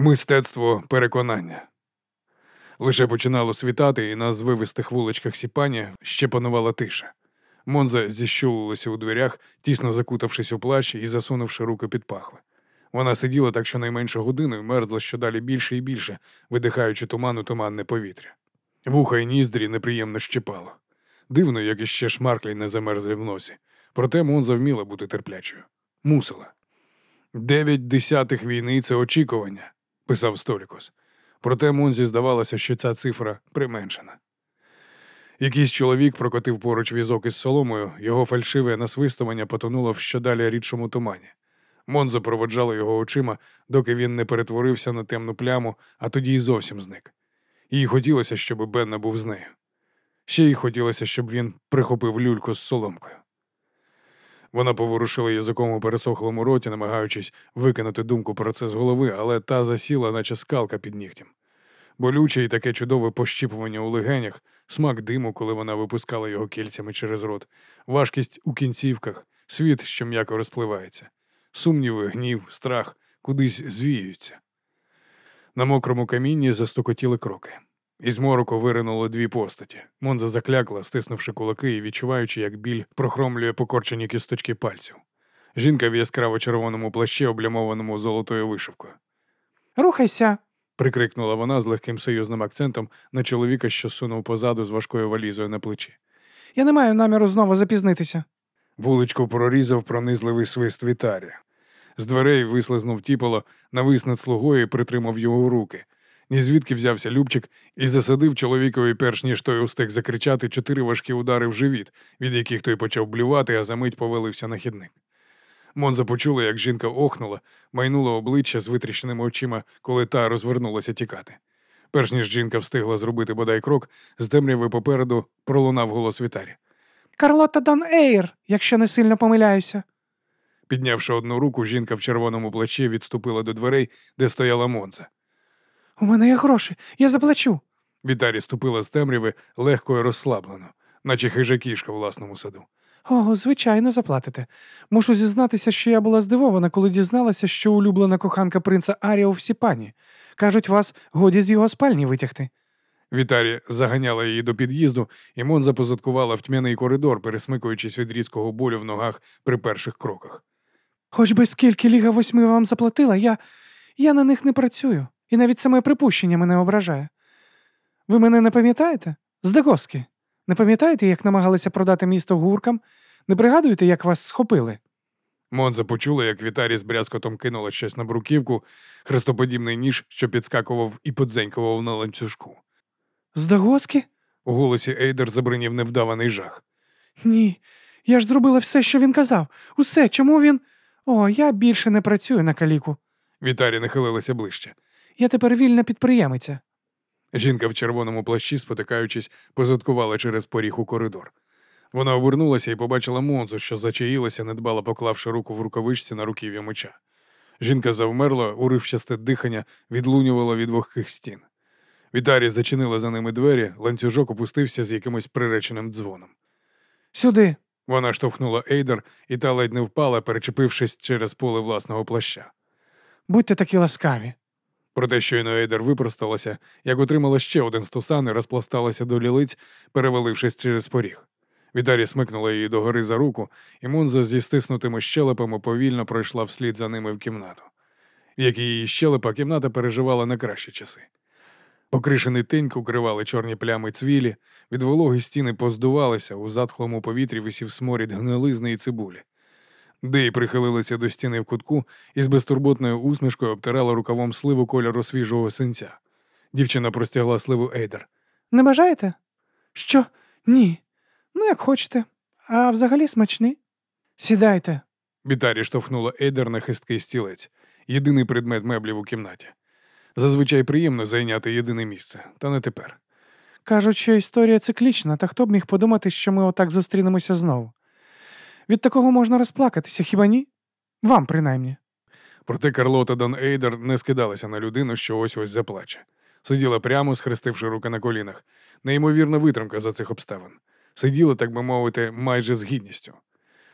Мистецтво переконання. Лише починало світати, і на звивистих вуличках Сіпані ще панувала тиша. Монза зіщулилася у дверях, тісно закутавшись у плащ і засунувши руки під пахви. Вона сиділа так щонайменше годину і мерзла щодалі більше і більше, видихаючи туману туманне повітря. Вуха й ніздрі неприємно щепало. Дивно, як іще шмарклі не замерзли в носі. Проте Монза вміла бути терплячою. Мусила. Дев'ять десятих війни це очікування, писав Столікос. Проте Монзі здавалося, що ця цифра применшена. Якийсь чоловік прокотив поруч візок із соломою, його фальшиве насвистування потонуло в щодалі рідшому тумані. Монзо проводжала його очима, доки він не перетворився на темну пляму, а тоді й зовсім зник. Їй хотілося, щоб Бенна був з нею. Ще їй хотілося, щоб він прихопив люльку з соломкою. Вона поворушила язиком у пересохлому роті, намагаючись викинути думку про це з голови, але та засіла, наче скалка під нігтем. Болюче і таке чудове пощіпування у легенях, смак диму, коли вона випускала його кільцями через рот, важкість у кінцівках, світ, що м'яко розпливається, сумніви, гнів, страх кудись звіються. На мокрому камінні застукотіли кроки. Із мороку виринули дві постаті. Монза заклякла, стиснувши кулаки і відчуваючи, як біль прохромлює покорчені кісточки пальців. Жінка в яскраво червоному плащі, облямованому золотою вишивкою. Рухайся, прикрикнула вона з легким союзним акцентом на чоловіка, що сунув позаду з важкою валізою на плечі. Я не маю наміру знову запізнитися. Вуличку прорізав пронизливий свист вітарі. З дверей вислизнув тіпало, навис над слугою і притримав його руки. Ні звідки взявся Любчик і засадив чоловікові, перш ніж той устиг закричати чотири важкі удари в живіт, від яких той почав блювати, а за мить повалився на хідник. Монза почула, як жінка охнула, майнула обличчя з витріщеними очима, коли та розвернулася тікати. Перш ніж жінка встигла зробити бодай крок, з темряви попереду пролунав голос Вітарі. Карлота Дан Ейр, якщо не сильно помиляюся. Піднявши одну руку, жінка в червоному плачі відступила до дверей, де стояла Монза. У мене є гроші, я заплачу. Вітарі ступила з темряви легко і розслаблено, наче хижа кішка в власному саду. О, звичайно, заплатите. Мушу зізнатися, що я була здивована, коли дізналася, що улюблена коханка принца Аріо в Сіпані. Кажуть, вас годі з його спальні витягти. Вітарі заганяла її до під'їзду, і Монза позадкувала в тьмяний коридор, пересмикуючись від різкого болю в ногах при перших кроках. Хоч би скільки Ліга восьми вам заплатила, я я на них не працюю, і навіть саме припущення мене ображає. Ви мене не пам'ятаєте? З Дегоски. Не пам'ятаєте, як намагалися продати місто гуркам? Не пригадуєте, як вас схопили? Монза почула, як Вітарі з брязкотом кинула щось на бруківку, хрестоподібний ніж, що підскакував і подзенькував на ланцюжку. З Дагоски? У голосі Ейдер забринів невдаваний жах. Ні, я ж зробила все, що він казав. Усе, чому він. О, я більше не працюю на каліку. Вітарі нахилилася ближче. Я тепер вільна підприємиця. Жінка в червоному плащі, спотикаючись, позадкувала через поріг у коридор. Вона обернулася і побачила Монзу, що зачаїлася, недбало поклавши руку в рукавичці на руків'я меча. Жінка завмерла, уривчасте дихання відлунювало від вогких стін. Вітарі зачинила за ними двері, ланцюжок опустився з якимось приреченим дзвоном. Сюди. Вона штовхнула Ейдер, і та ледь не впала, перечепившись через поле власного плаща. Будьте такі ласкаві. Проте щойно Ейдер випросталася, як отримала ще один стусан і розпласталася до лілиць, перевалившись через поріг. Вітарі смикнула її догори за руку, і Монза зі стиснутими щелепами повільно пройшла вслід за ними в кімнату. Як її щелепа, кімната переживала на кращі часи. Покришений теньк укривали чорні плями цвілі, від вологи стіни поздувалися, у затхлому повітрі висів сморід гнилизни і цибулі. Дей прихилилася до стіни в кутку і з безтурботною усмішкою обтирала рукавом сливу кольору свіжого синця. Дівчина простягла сливу Ейдер. Не бажаєте? Що? Ні. Ну, як хочете. А взагалі смачний. Сідайте. Бітарі штовхнула Ейдер на хисткий стілець, єдиний предмет меблів у кімнаті. Зазвичай приємно зайняти єдине місце, та не тепер. Кажуть, що історія циклічна, та хто б міг подумати, що ми отак зустрінемося знову. Від такого можна розплакатися, хіба ні? Вам, принаймні. Проте Карлота Дон Ейдер не скидалася на людину, що ось ось заплаче. Сиділа прямо, схрестивши руки на колінах. Неймовірна витримка за цих обставин. Сиділа, так би мовити, майже з гідністю.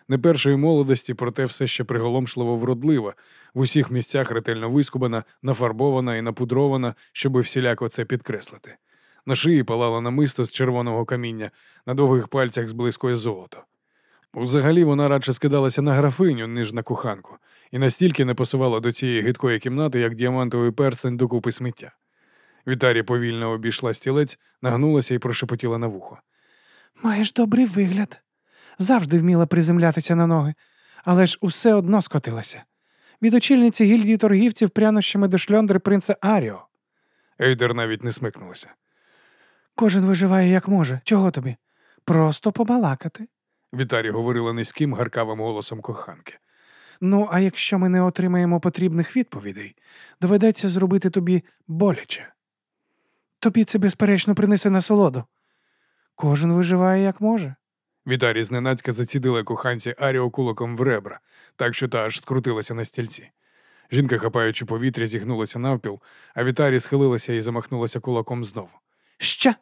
Не першої молодості, проте все ще приголомшливо вродлива, в усіх місцях ретельно вискубана, нафарбована і напудрована, щоби всіляко це підкреслити. На шиї палало намисто з червоного каміння, на довгих пальцях зблискує золото. Взагалі вона радше скидалася на графиню, ніж на куханку, і настільки не пасувала до цієї гидкої кімнати, як діамантовий перстень до купи сміття. Вітарі повільно обійшла стілець, нагнулася і прошепотіла на вухо. Маєш добрий вигляд. Завжди вміла приземлятися на ноги, але ж усе одно скотилася. Від очільниці гільдії торгівців прянощами до шльондри принца Аріо. Ейдер навіть не смикнулася. Кожен виживає як може. Чого тобі? Просто побалакати. Вітарі говорила низьким, гаркавим голосом коханки. Ну, а якщо ми не отримаємо потрібних відповідей, доведеться зробити тобі боляче. Тобі це, безперечно, принесе насолоду. Кожен виживає як може. Вітарі зненацька зацідила коханці Аріо кулаком в ребра, так що та аж скрутилася на стільці. Жінка, хапаючи повітря, зігнулася навпіл, а Вітарі схилилася і замахнулася кулаком знову. Ще?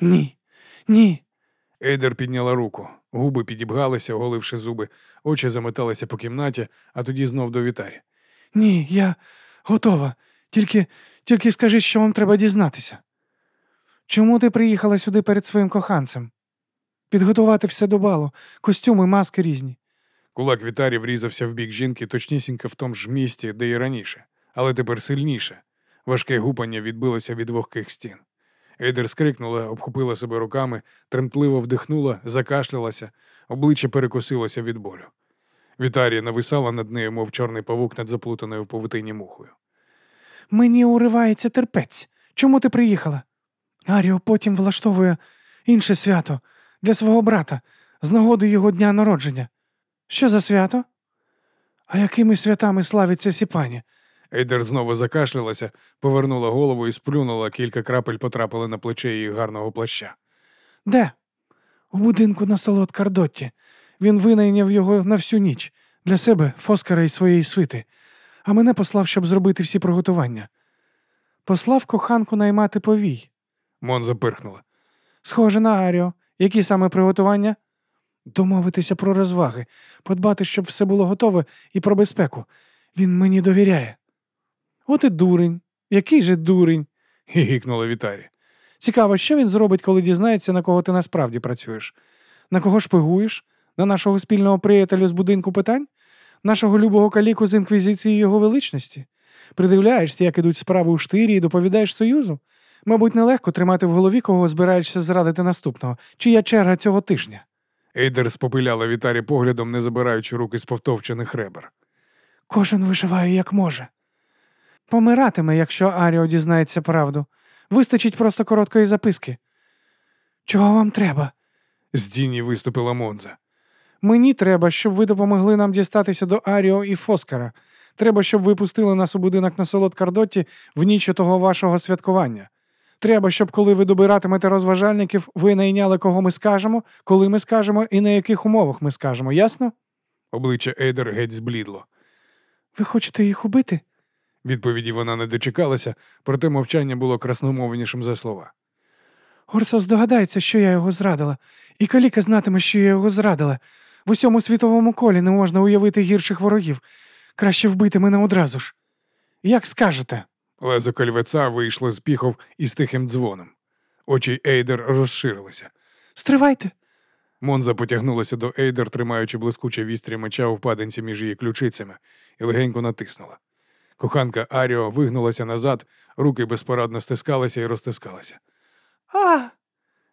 Ні, ні. Ейдер підняла руку, губи підібгалися, оголивши зуби, очі заметалися по кімнаті, а тоді знов до Вітарі. Ні, я готова. Тільки, тільки скажи, що вам треба дізнатися. Чому ти приїхала сюди перед своїм коханцем? Підготувати все до балу, костюми, маски різні. Кулак Вітарі врізався в бік жінки точнісінько в тому ж місці, де і раніше, але тепер сильніше. Важке гупання відбилося від вогких стін. Ейдер скрикнула, обхопила себе руками, тремтливо вдихнула, закашлялася, обличчя перекосилося від болю. Вітарія нависала над нею, мов чорний павук над заплутаною в павутині мухою. Мені уривається терпець. Чому ти приїхала? Аріо потім влаштовує інше свято для свого брата з нагоди його дня народження. Що за свято? А якими святами славиться Сіпані? Ейдер знову закашлялася, повернула голову і сплюнула, кілька крапель потрапили на плече її гарного плаща. Де? У будинку на солод Кардотті. Він винайняв його на всю ніч для себе, Фоскара і своєї свити, а мене послав, щоб зробити всі приготування. Послав коханку наймати повій. Монза пирхнула. Схоже на Аріо. Які саме приготування? Домовитися про розваги, подбати, щоб все було готове і про безпеку. Він мені довіряє. От і дурень. Який же дурень? гігікнула Вітарі. Цікаво, що він зробить, коли дізнається, на кого ти насправді працюєш? На кого шпигуєш? На нашого спільного приятеля з будинку питань? Нашого любого каліку з інквізиції його величності? Придивляєшся, як ідуть справи у штирі і доповідаєш Союзу? Мабуть, нелегко тримати в голові, кого збираєшся зрадити наступного, чия черга цього тижня. Ейдер спопиляла Вітарі поглядом, не забираючи руки з повтовчених ребер. Кожен виживає як може. Помиратиме, якщо Аріо дізнається правду. Вистачить просто короткої записки. Чого вам треба? З тіні виступила Монза. Мені треба, щоб ви допомогли нам дістатися до Аріо і Фоскара. Треба, щоб ви пустили нас у будинок на солод Кардотті в ніч того вашого святкування. Треба, щоб коли ви добиратимете розважальників, ви найняли, кого ми скажемо, коли ми скажемо і на яких умовах ми скажемо, ясно? Обличчя Ейдер геть зблідло. Ви хочете їх убити? Відповіді вона не дочекалася, проте мовчання було красномовнішим за слова. Горсо здогадається, що я його зрадила, і каліка знатиме, що я його зрадила. В усьому світовому колі не можна уявити гірших ворогів. Краще вбити мене одразу ж. Як скажете? Лезо кольвеца вийшло з піхов із тихим дзвоном. Очі Ейдер розширилися. Стривайте. Монза потягнулася до Ейдер, тримаючи блискуче вістря меча у впадинці між її ключицями, і легенько натиснула. Коханка Аріо вигнулася назад, руки безпорадно стискалися і розтискалися. А.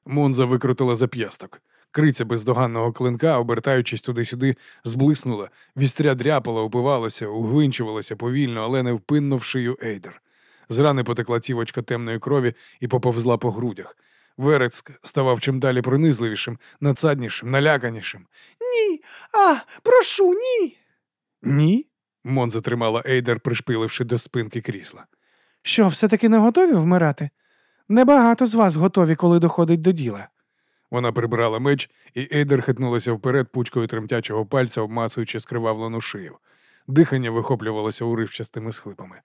Монза викрутила зап'ясток. Криця бездоганного клинка, обертаючись туди-сюди, зблиснула, вістря дряпала, упивалося, угвинчувалося повільно, але невпинно в шию Ейдер. З рани потекла цівочка темної крові і поповзла по грудях. Верецьк ставав чим далі пронизливішим, надсаднішим, наляканішим. Ні. А, прошу, ні. Ні? Монза затримала Ейдер, пришпиливши до спинки крісла. Що, все-таки не готові вмирати? Небагато з вас готові, коли доходить до діла. Вона прибрала меч, і Ейдер хитнулася вперед пучкою тремтячого пальця, обмацуючи скривавлену шию. Дихання вихоплювалося уривчастими схлипами.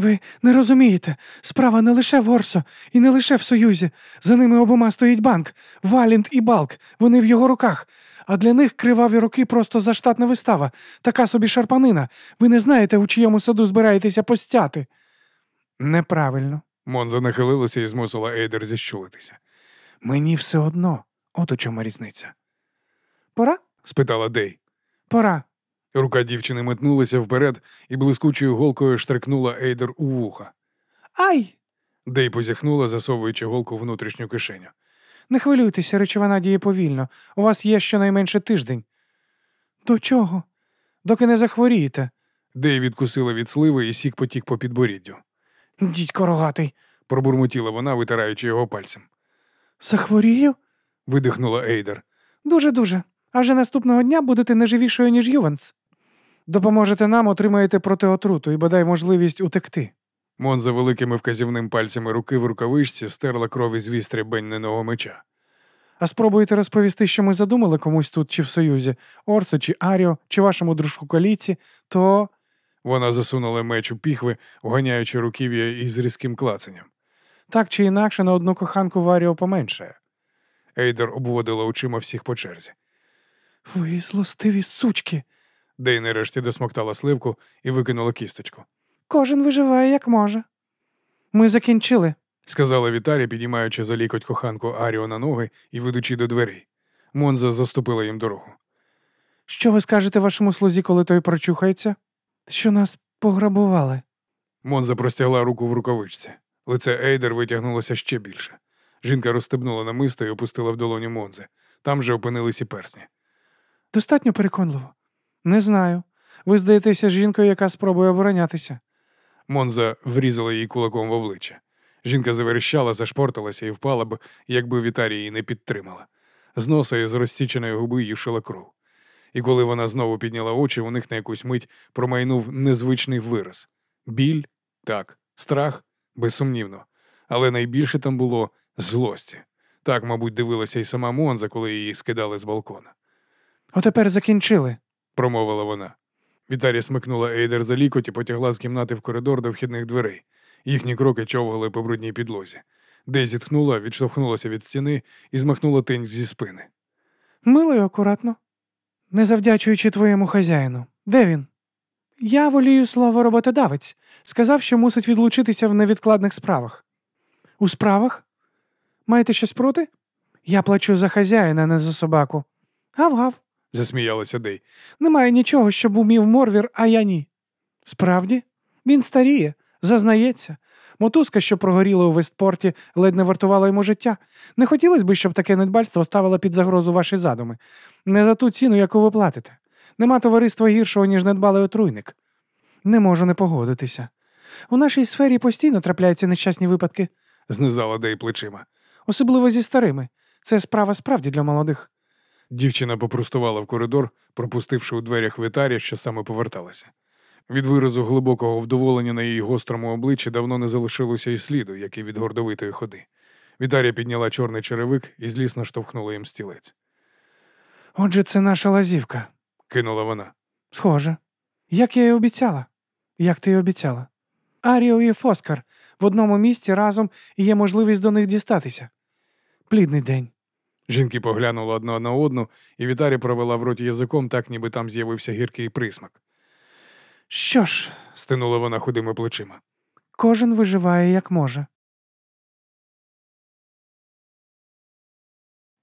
Ви не розумієте, справа не лише в Орсо і не лише в Союзі. За ними обома стоїть банк, Валінт і Балк. Вони в його руках. А для них криваві роки просто заштатна вистава, така собі шарпанина. Ви не знаєте, у чиєму саду збираєтеся постяти. Неправильно. Монза нахилилася і змусила Ейдер зіщулитися. Мені все одно. От у чому різниця. Пора? спитала Дей. Пора. Рука дівчини метнулася вперед і блискучою голкою штрикнула Ейдер у вуха. Ай! Дей позіхнула, засовуючи голку в внутрішню кишеню. Не хвилюйтеся, речовина діє повільно. У вас є щонайменше тиждень. До чого? Доки не захворієте. Дей відкусила від сливи і сік потік по підборіддю. Дідько рогатий. Пробурмотіла вона, витираючи його пальцем. Захворію? Видихнула Ейдер. Дуже-дуже. А вже наступного дня будете не живішою, ніж Ювенс. Допоможете нам, отримаєте протиотруту і бодай можливість утекти. Монза великими вказівним пальцями руки в рукавичці стерла кров із вістря бенненого меча. А спробуєте розповісти, що ми задумали комусь тут чи в Союзі, Орсо чи Аріо, чи вашому дружку коліці, то. Вона засунула меч у піхви, вганяючи руків'я із різким клацанням. Так чи інакше на одну коханку в Аріо поменшає. Ейдер обводила очима всіх по черзі. Ви злостиві сучки. Дей нарешті досмоктала сливку і викинула кісточку. Кожен виживає як може. Ми закінчили. Сказала Віталія, підіймаючи за лікоть коханку Аріо на ноги і ведучи до дверей. Монза заступила їм дорогу. Що ви скажете вашому слузі, коли той прочухається? Що нас пограбували. Монза простягла руку в рукавичці. Лице Ейдер витягнулося ще більше. Жінка розстебнула намисто і опустила в долоню Монзи. Там же опинились і персні. Достатньо переконливо. Не знаю. Ви здаєтеся жінкою, яка спробує оборонятися. Монза врізала їй кулаком в обличчя. Жінка заверещала, зашпорталася і впала б, якби Вітарія її не підтримала. З носа і з розсіченої губи юшила кров. І коли вона знову підняла очі, у них на якусь мить промайнув незвичний вираз. Біль, так, страх, безсумнівно. Але найбільше там було злості. Так, мабуть, дивилася й сама Монза, коли її скидали з балкона. Отепер закінчили. Промовила вона. Вітарія смикнула Ейдер за лікоть і потягла з кімнати в коридор до вхідних дверей. Їхні кроки човгали по брудній підлозі. Дей зітхнула, відштовхнулася від стіни і змахнула тень зі спини. Мило акуратно. Не завдячуючи твоєму хазяїну. Де він? Я волію слово роботодавець. Сказав, що мусить відлучитися в невідкладних справах. У справах? Маєте щось проти? Я плачу за хазяїна, не за собаку. Гав-гав. Засміялася Дей. Немає нічого, щоб умів Морвір, а я ні. Справді, він старіє, зазнається. Мотузка, що прогоріла у Вестпорті, ледь не вартувала йому життя. Не хотілося б, щоб таке недбальство ставило під загрозу ваші задуми. Не за ту ціну, яку ви платите. Нема товариства гіршого, ніж недбалий отруйник. Не можу не погодитися. У нашій сфері постійно трапляються нещасні випадки, знизала Дей плечима. особливо зі старими. Це справа справді для молодих. Дівчина попростувала в коридор, пропустивши у дверях Вітарія, що саме поверталася. Від виразу глибокого вдоволення на її гострому обличчі давно не залишилося і сліду, як і від гордовитої ходи. Вітарія підняла чорний черевик і злісно штовхнула їм стілець. Отже, це наша лазівка. Кинула вона. Схоже. Як я й обіцяла. Як ти й обіцяла. Аріо і Фоскар в одному місці разом і є можливість до них дістатися. Плідний день. Жінки поглянули одна на одну, і Вітарі провела в роті язиком, так ніби там з'явився гіркий присмак. Що ж, Стинула вона худими плечима. кожен виживає як може.